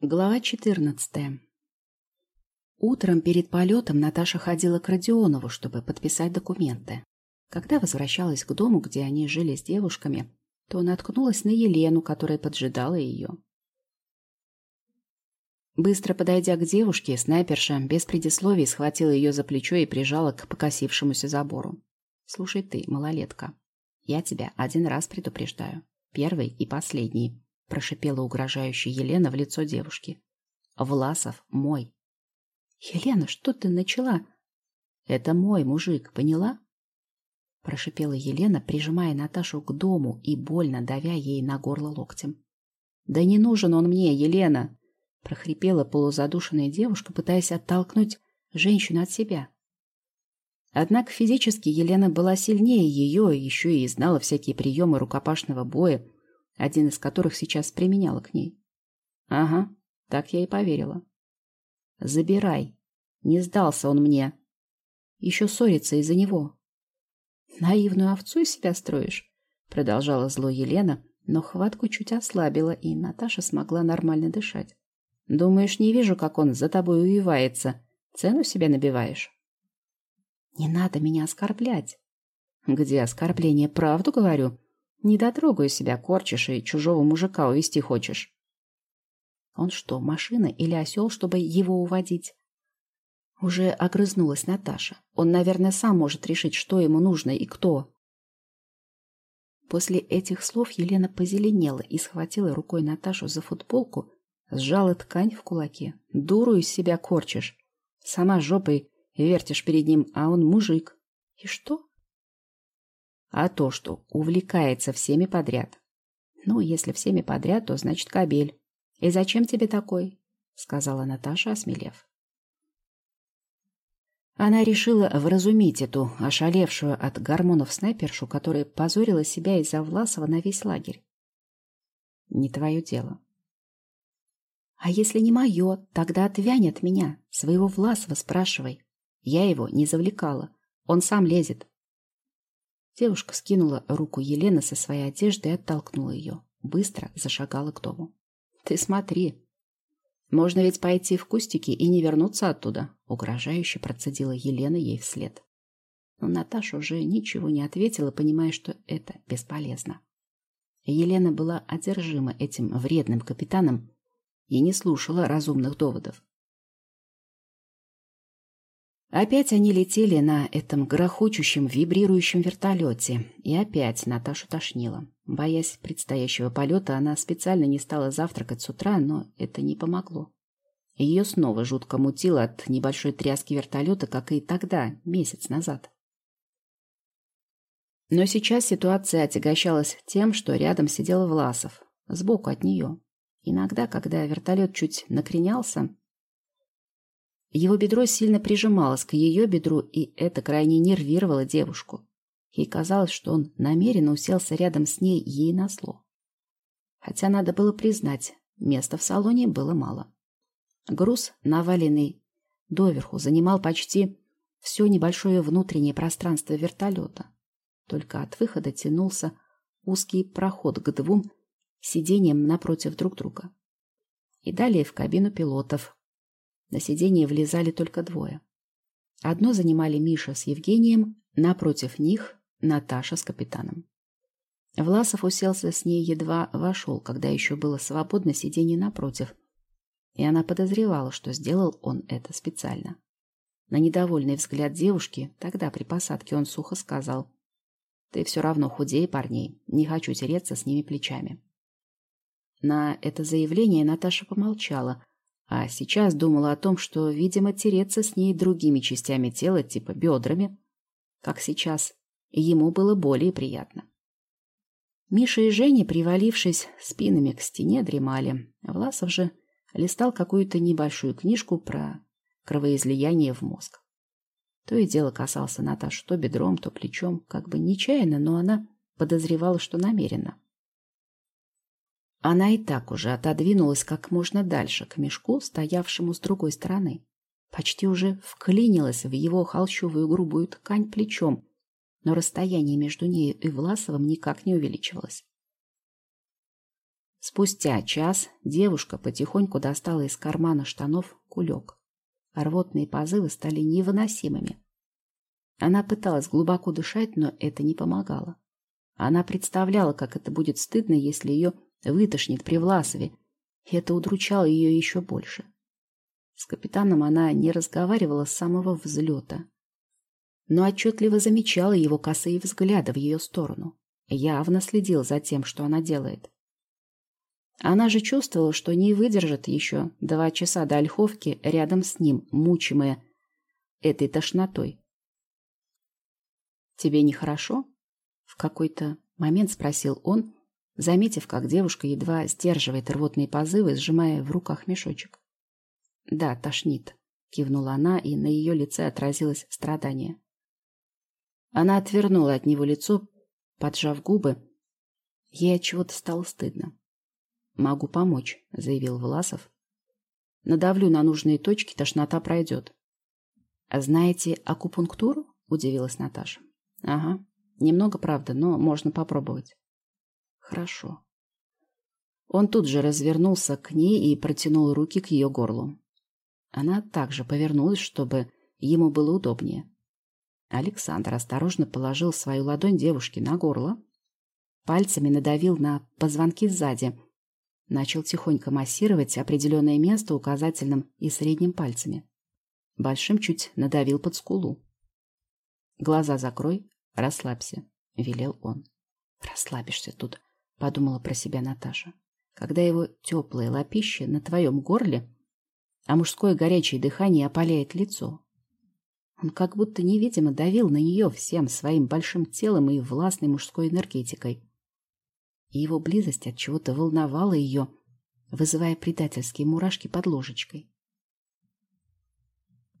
Глава 14. Утром перед полетом Наташа ходила к Родионову, чтобы подписать документы. Когда возвращалась к дому, где они жили с девушками, то наткнулась на Елену, которая поджидала ее. Быстро подойдя к девушке, снайперша без предисловий схватила ее за плечо и прижала к покосившемуся забору. «Слушай ты, малолетка, я тебя один раз предупреждаю. Первый и последний прошипела угрожающая Елена в лицо девушки. Власов мой. Елена, что ты начала? Это мой мужик, поняла? Прошипела Елена, прижимая Наташу к дому и больно давя ей на горло локтем. Да не нужен он мне, Елена, прохрипела полузадушенная девушка, пытаясь оттолкнуть женщину от себя. Однако физически Елена была сильнее ее, еще и знала всякие приемы рукопашного боя, один из которых сейчас применяла к ней. Ага, так я и поверила. Забирай. Не сдался он мне. Еще ссориться из-за него. Наивную овцу из себя строишь? Продолжала зло Елена, но хватку чуть ослабила, и Наташа смогла нормально дышать. Думаешь, не вижу, как он за тобой увивается? Цену себе набиваешь? Не надо меня оскорблять. Где оскорбление? Правду говорю. Недотрогаю себя корчишь и чужого мужика увести хочешь. Он что, машина или осел, чтобы его уводить? Уже огрызнулась Наташа. Он, наверное, сам может решить, что ему нужно и кто. После этих слов Елена позеленела и схватила рукой Наташу за футболку, сжала ткань в кулаке. Дуру из себя корчишь. Сама жопой вертишь перед ним, а он мужик. И что? А то, что увлекается всеми подряд. Ну, если всеми подряд, то значит кабель. И зачем тебе такой? Сказала Наташа, осмелев. Она решила вразумить эту ошалевшую от гормонов снайпершу, которая позорила себя из-за Власова на весь лагерь. Не твое дело. А если не мое, тогда отвянь от меня. Своего Власова спрашивай. Я его не завлекала. Он сам лезет. Девушка скинула руку Елены со своей одежды и оттолкнула ее. Быстро зашагала к дому. «Ты смотри. Можно ведь пойти в кустики и не вернуться оттуда», угрожающе процедила Елена ей вслед. Но Наташа уже ничего не ответила, понимая, что это бесполезно. Елена была одержима этим вредным капитаном и не слушала разумных доводов. Опять они летели на этом грохочущем, вибрирующем вертолете. И опять Наташу тошнило. Боясь предстоящего полета, она специально не стала завтракать с утра, но это не помогло. Ее снова жутко мутило от небольшой тряски вертолета, как и тогда, месяц назад. Но сейчас ситуация отягощалась тем, что рядом сидел Власов, сбоку от нее. Иногда, когда вертолет чуть накренялся, его бедро сильно прижималось к ее бедру, и это крайне нервировало девушку. Ей казалось, что он намеренно уселся рядом с ней ей на зло. Хотя надо было признать, места в салоне было мало. Груз, наваленный доверху, занимал почти все небольшое внутреннее пространство вертолета. Только от выхода тянулся узкий проход к двум сиденьям напротив друг друга. И далее в кабину пилотов, на сиденье влезали только двое. Одно занимали Миша с Евгением, напротив них Наташа с капитаном. Власов уселся с ней едва вошел, когда еще было свободно сиденье напротив, и она подозревала, что сделал он это специально. На недовольный взгляд девушки, тогда при посадке он сухо сказал, «Ты все равно худее парней, не хочу тереться с ними плечами». На это заявление Наташа помолчала, а сейчас думала о том, что, видимо, тереться с ней другими частями тела, типа бедрами, как сейчас, ему было более приятно. Миша и Женя, привалившись спинами к стене, дремали. Власов же листал какую-то небольшую книжку про кровоизлияние в мозг. То и дело касался Наташу то бедром, то плечом, как бы нечаянно, но она подозревала, что намеренно. Она и так уже отодвинулась как можно дальше к мешку, стоявшему с другой стороны. Почти уже вклинилась в его холщовую грубую ткань плечом, но расстояние между нею и Власовым никак не увеличивалось. Спустя час девушка потихоньку достала из кармана штанов кулек. Рвотные позывы стали невыносимыми. Она пыталась глубоко дышать, но это не помогало. Она представляла, как это будет стыдно, если ее вытошнит при Власове, и это удручало ее еще больше. С капитаном она не разговаривала с самого взлета, но отчетливо замечала его косые взгляды в ее сторону. Явно следил за тем, что она делает. Она же чувствовала, что не выдержит еще два часа до Ольховки рядом с ним, мучимая этой тошнотой. «Тебе нехорошо?» — в какой-то момент спросил он, заметив, как девушка едва сдерживает рвотные позывы, сжимая в руках мешочек. «Да, тошнит», — кивнула она, и на ее лице отразилось страдание. Она отвернула от него лицо, поджав губы. Ей от чего-то стало стыдно. «Могу помочь», — заявил Власов. «Надавлю на нужные точки, тошнота пройдет». «А знаете акупунктуру?» — удивилась Наташа. «Ага. Немного, правда, но можно попробовать». «Хорошо». Он тут же развернулся к ней и протянул руки к ее горлу. Она также повернулась, чтобы ему было удобнее. Александр осторожно положил свою ладонь девушке на горло, пальцами надавил на позвонки сзади — Начал тихонько массировать определенное место указательным и средним пальцами. Большим чуть надавил под скулу. «Глаза закрой, расслабься», — велел он. «Расслабишься тут», — подумала про себя Наташа. «Когда его теплое лапище на твоем горле, а мужское горячее дыхание опаляет лицо». Он как будто невидимо давил на нее всем своим большим телом и властной мужской энергетикой и его близость от чего-то волновала ее, вызывая предательские мурашки под ложечкой.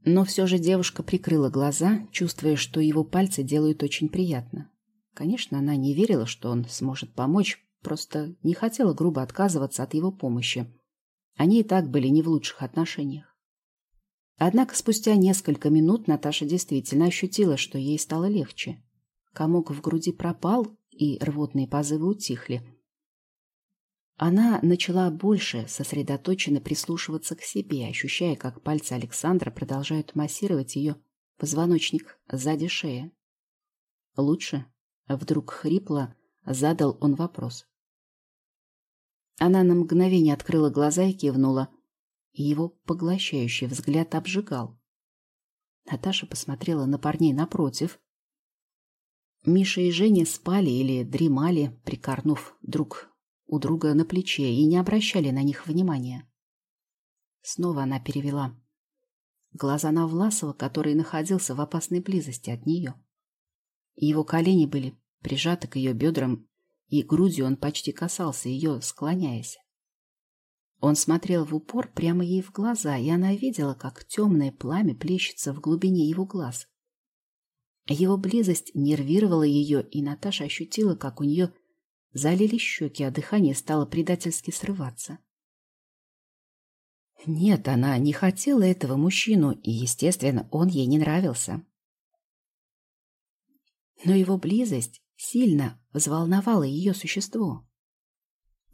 Но все же девушка прикрыла глаза, чувствуя, что его пальцы делают очень приятно. Конечно, она не верила, что он сможет помочь, просто не хотела грубо отказываться от его помощи. Они и так были не в лучших отношениях. Однако спустя несколько минут Наташа действительно ощутила, что ей стало легче. Комок в груди пропал, и рвотные позывы утихли. Она начала больше сосредоточенно прислушиваться к себе, ощущая, как пальцы Александра продолжают массировать ее позвоночник сзади шеи. «Лучше?» — вдруг хрипло задал он вопрос. Она на мгновение открыла глаза и кивнула, его поглощающий взгляд обжигал. Наташа посмотрела на парней напротив, Миша и Женя спали или дремали, прикорнув друг у друга на плече, и не обращали на них внимания. Снова она перевела глаза на Власова, который находился в опасной близости от нее. Его колени были прижаты к ее бедрам, и грудью он почти касался ее, склоняясь. Он смотрел в упор прямо ей в глаза, и она видела, как темное пламя плещется в глубине его глаз. Его близость нервировала ее, и Наташа ощутила, как у нее залили щеки, а дыхание стало предательски срываться. Нет, она не хотела этого мужчину, и, естественно, он ей не нравился. Но его близость сильно взволновала ее существо.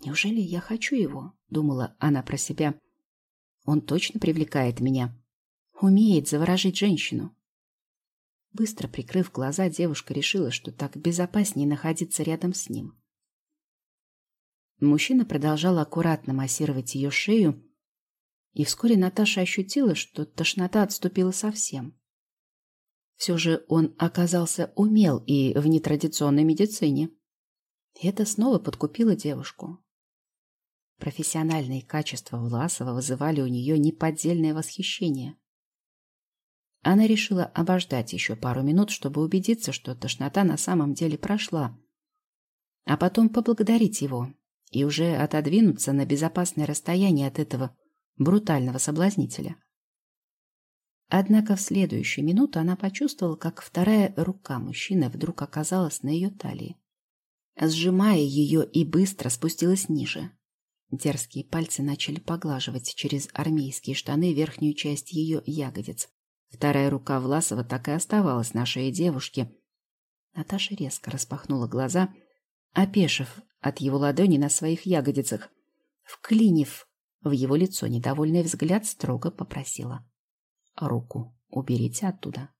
«Неужели я хочу его?» — думала она про себя. «Он точно привлекает меня. Умеет заворожить женщину. Быстро прикрыв глаза, девушка решила, что так безопаснее находиться рядом с ним. Мужчина продолжал аккуратно массировать ее шею, и вскоре Наташа ощутила, что тошнота отступила совсем. Все же он оказался умел и в нетрадиционной медицине. Это снова подкупило девушку. Профессиональные качества Власова вызывали у нее неподдельное восхищение. Она решила обождать еще пару минут, чтобы убедиться, что тошнота на самом деле прошла, а потом поблагодарить его и уже отодвинуться на безопасное расстояние от этого брутального соблазнителя. Однако в следующую минуту она почувствовала, как вторая рука мужчины вдруг оказалась на ее талии. Сжимая ее и быстро спустилась ниже. Дерзкие пальцы начали поглаживать через армейские штаны верхнюю часть ее ягодиц. Вторая рука Власова так и оставалась на шее девушки. Наташа резко распахнула глаза, опешив от его ладони на своих ягодицах. Вклинив в его лицо недовольный взгляд, строго попросила. «Руку уберите оттуда».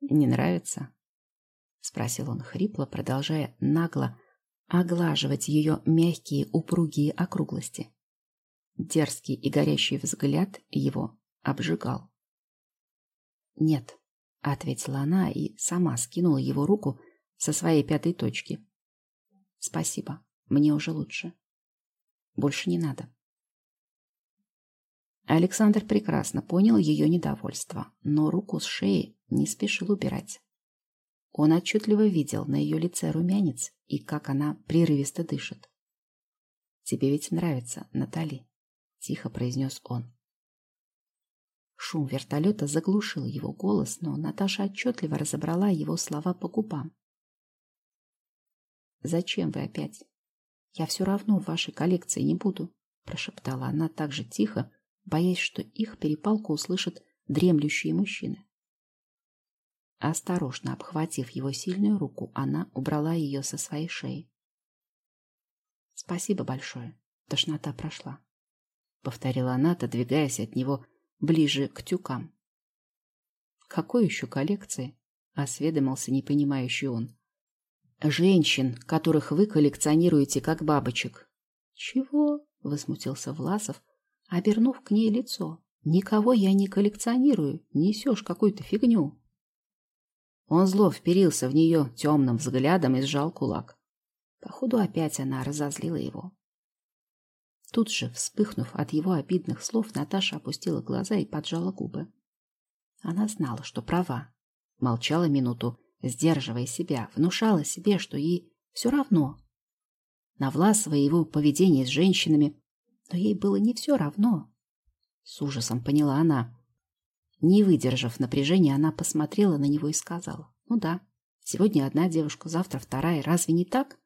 «Не нравится?» — спросил он хрипло, продолжая нагло оглаживать ее мягкие упругие округлости. Дерзкий и горящий взгляд его обжигал. «Нет», — ответила она и сама скинула его руку со своей пятой точки. «Спасибо, мне уже лучше. Больше не надо». Александр прекрасно понял ее недовольство, но руку с шеи не спешил убирать. Он отчетливо видел на ее лице румянец и как она прерывисто дышит. «Тебе ведь нравится, Натали», — тихо произнес он. Шум вертолета заглушил его голос, но Наташа отчетливо разобрала его слова по губам. «Зачем вы опять? Я все равно в вашей коллекции не буду», — прошептала она так же тихо, боясь, что их перепалку услышат дремлющие мужчины. Осторожно обхватив его сильную руку, она убрала ее со своей шеи. «Спасибо большое. Тошнота прошла», — повторила она, отодвигаясь от него ближе к тюкам. «Какой еще коллекции?» — осведомился непонимающий он. «Женщин, которых вы коллекционируете как бабочек». «Чего?» — возмутился Власов, обернув к ней лицо. «Никого я не коллекционирую, несешь какую-то фигню». Он зло вперился в нее темным взглядом и сжал кулак. Походу, опять она разозлила его. Тут же, вспыхнув от его обидных слов, Наташа опустила глаза и поджала губы. Она знала, что права. Молчала минуту, сдерживая себя, внушала себе, что ей все равно. На Власова его поведение с женщинами, но ей было не все равно. С ужасом поняла она. Не выдержав напряжения, она посмотрела на него и сказала. «Ну да, сегодня одна девушка, завтра вторая. Разве не так?»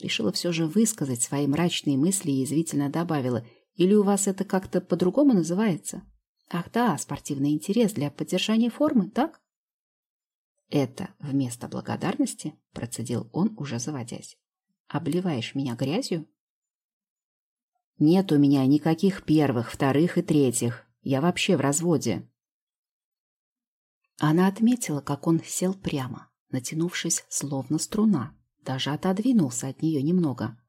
Решила все же высказать свои мрачные мысли и язвительно добавила. «Или у вас это как-то по-другому называется?» «Ах да, спортивный интерес для поддержания формы, так?» «Это вместо благодарности?» – процедил он, уже заводясь. «Обливаешь меня грязью?» «Нет у меня никаких первых, вторых и третьих. Я вообще в разводе», она отметила, как он сел прямо, натянувшись, словно струна, даже отодвинулся от нее немного.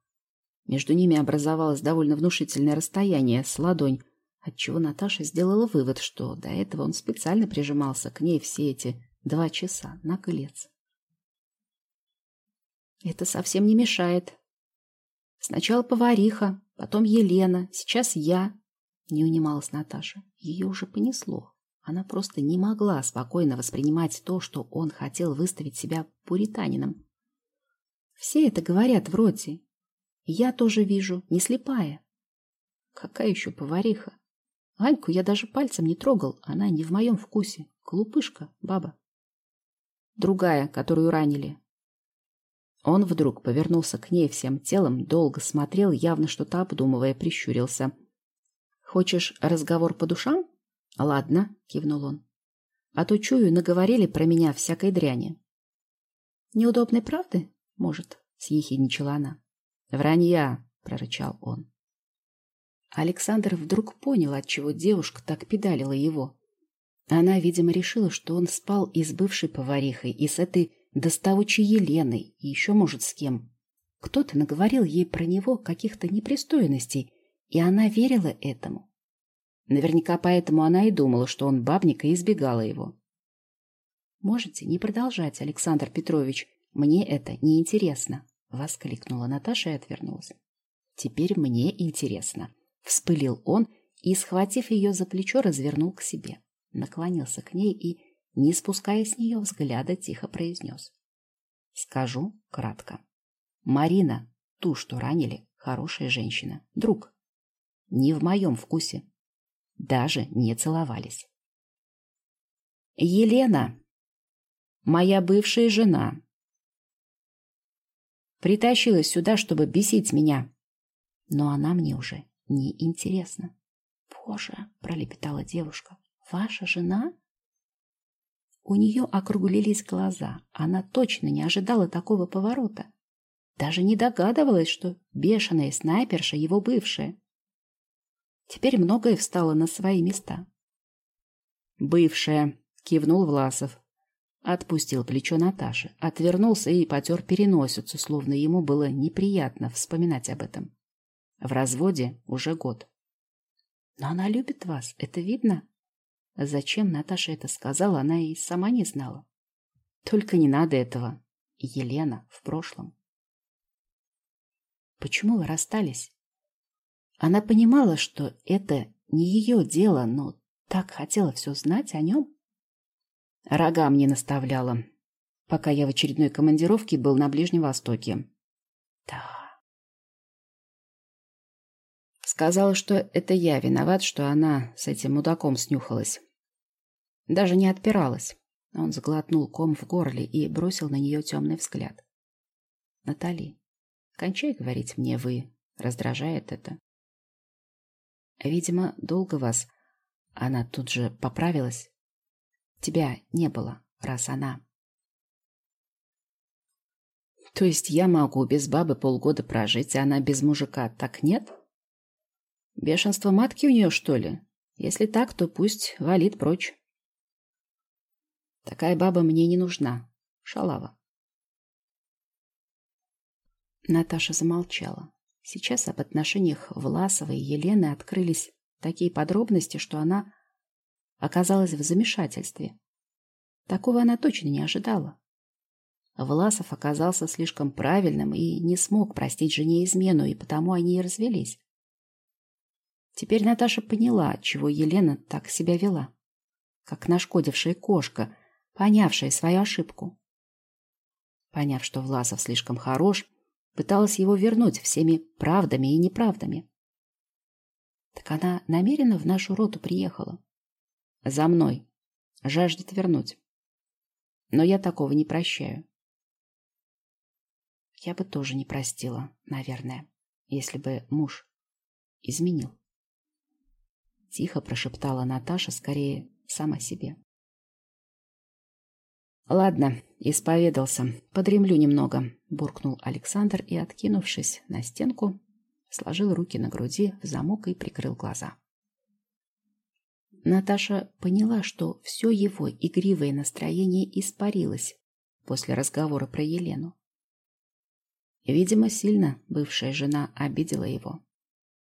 Между ними образовалось довольно внушительное расстояние с ладонь, отчего Наташа сделала вывод, что до этого он специально прижимался к ней все эти два часа на колец. «Это совсем не мешает. Сначала повариха, потом Елена, сейчас я», — не унималась Наташа. Ее уже понесло. Она просто не могла спокойно воспринимать то, что он хотел выставить себя пуританином. Все это говорят вроде. Я тоже вижу, не слепая. Какая еще повариха? Аньку я даже пальцем не трогал, она не в моем вкусе. Глупышка, баба. Другая, которую ранили. Он вдруг повернулся к ней всем телом, долго смотрел, явно что-то обдумывая, прищурился. «Хочешь разговор по душам?» «Ладно», — кивнул он. «А то, чую, наговорили про меня всякой дряни». «Неудобной правды, может?» — съехидничала она. «Вранья», — прорычал он. Александр вдруг понял, отчего девушка так педалила его. Она, видимо, решила, что он спал и с бывшей поварихой, и с этой доставучей Еленой, и еще, может, с кем. Кто-то наговорил ей про него каких-то непристойностей, и она верила этому. Наверняка поэтому она и думала, что он бабник и избегала его. «Можете не продолжать, Александр Петрович. Мне это неинтересно», — воскликнула Наташа и отвернулась. «Теперь мне интересно», — вспылил он и, схватив ее за плечо, развернул к себе. Наклонился к ней и, не спуская с нее взгляда, тихо произнес. «Скажу кратко. Марина, ту, что ранили, хорошая женщина, друг. Не в моем вкусе даже не целовались. Елена, моя бывшая жена, притащилась сюда, чтобы бесить меня, но она мне уже не интересна. Боже, пролепетала девушка, ваша жена? У нее округлились глаза. Она точно не ожидала такого поворота. Даже не догадывалась, что бешеная снайперша его бывшая. Теперь многое встало на свои места. «Бывшая», — кивнул Власов. Отпустил плечо Наташи, отвернулся и потер переносицу, словно ему было неприятно вспоминать об этом. В разводе уже год. Но она любит вас, это видно. Зачем Наташа это сказала, она и сама не знала. Только не надо этого. Елена в прошлом. Почему вы расстались? Она понимала, что это не ее дело, но так хотела все знать о нем. Рога мне наставляла, пока я в очередной командировке был на Ближнем Востоке. Да. Сказала, что это я виноват, что она с этим мудаком снюхалась. Даже не отпиралась. Он сглотнул ком в горле и бросил на нее темный взгляд. Натали, кончай говорить мне «вы». Раздражает это. Видимо, долго вас. Она тут же поправилась. Тебя не было, раз она. То есть я могу без бабы полгода прожить, а она без мужика, так нет? Бешенство матки у нее, что ли? Если так, то пусть валит прочь. Такая баба мне не нужна. Шалава. Наташа замолчала. Сейчас об отношениях Власовой и Елены открылись такие подробности, что она оказалась в замешательстве. Такого она точно не ожидала. Власов оказался слишком правильным и не смог простить жене измену, и потому они и развелись. Теперь Наташа поняла, чего Елена так себя вела. Как нашкодившая кошка, понявшая свою ошибку. Поняв, что Власов слишком хорош, пыталась его вернуть всеми правдами и неправдами. Так она намеренно в нашу роту приехала. За мной. Жаждет вернуть. Но я такого не прощаю. Я бы тоже не простила, наверное, если бы муж изменил. Тихо прошептала Наташа, скорее, сама себе. «Ладно, исповедался. Подремлю немного», — буркнул Александр и, откинувшись на стенку, сложил руки на груди в замок и прикрыл глаза. Наташа поняла, что все его игривое настроение испарилось после разговора про Елену. Видимо, сильно бывшая жена обидела его.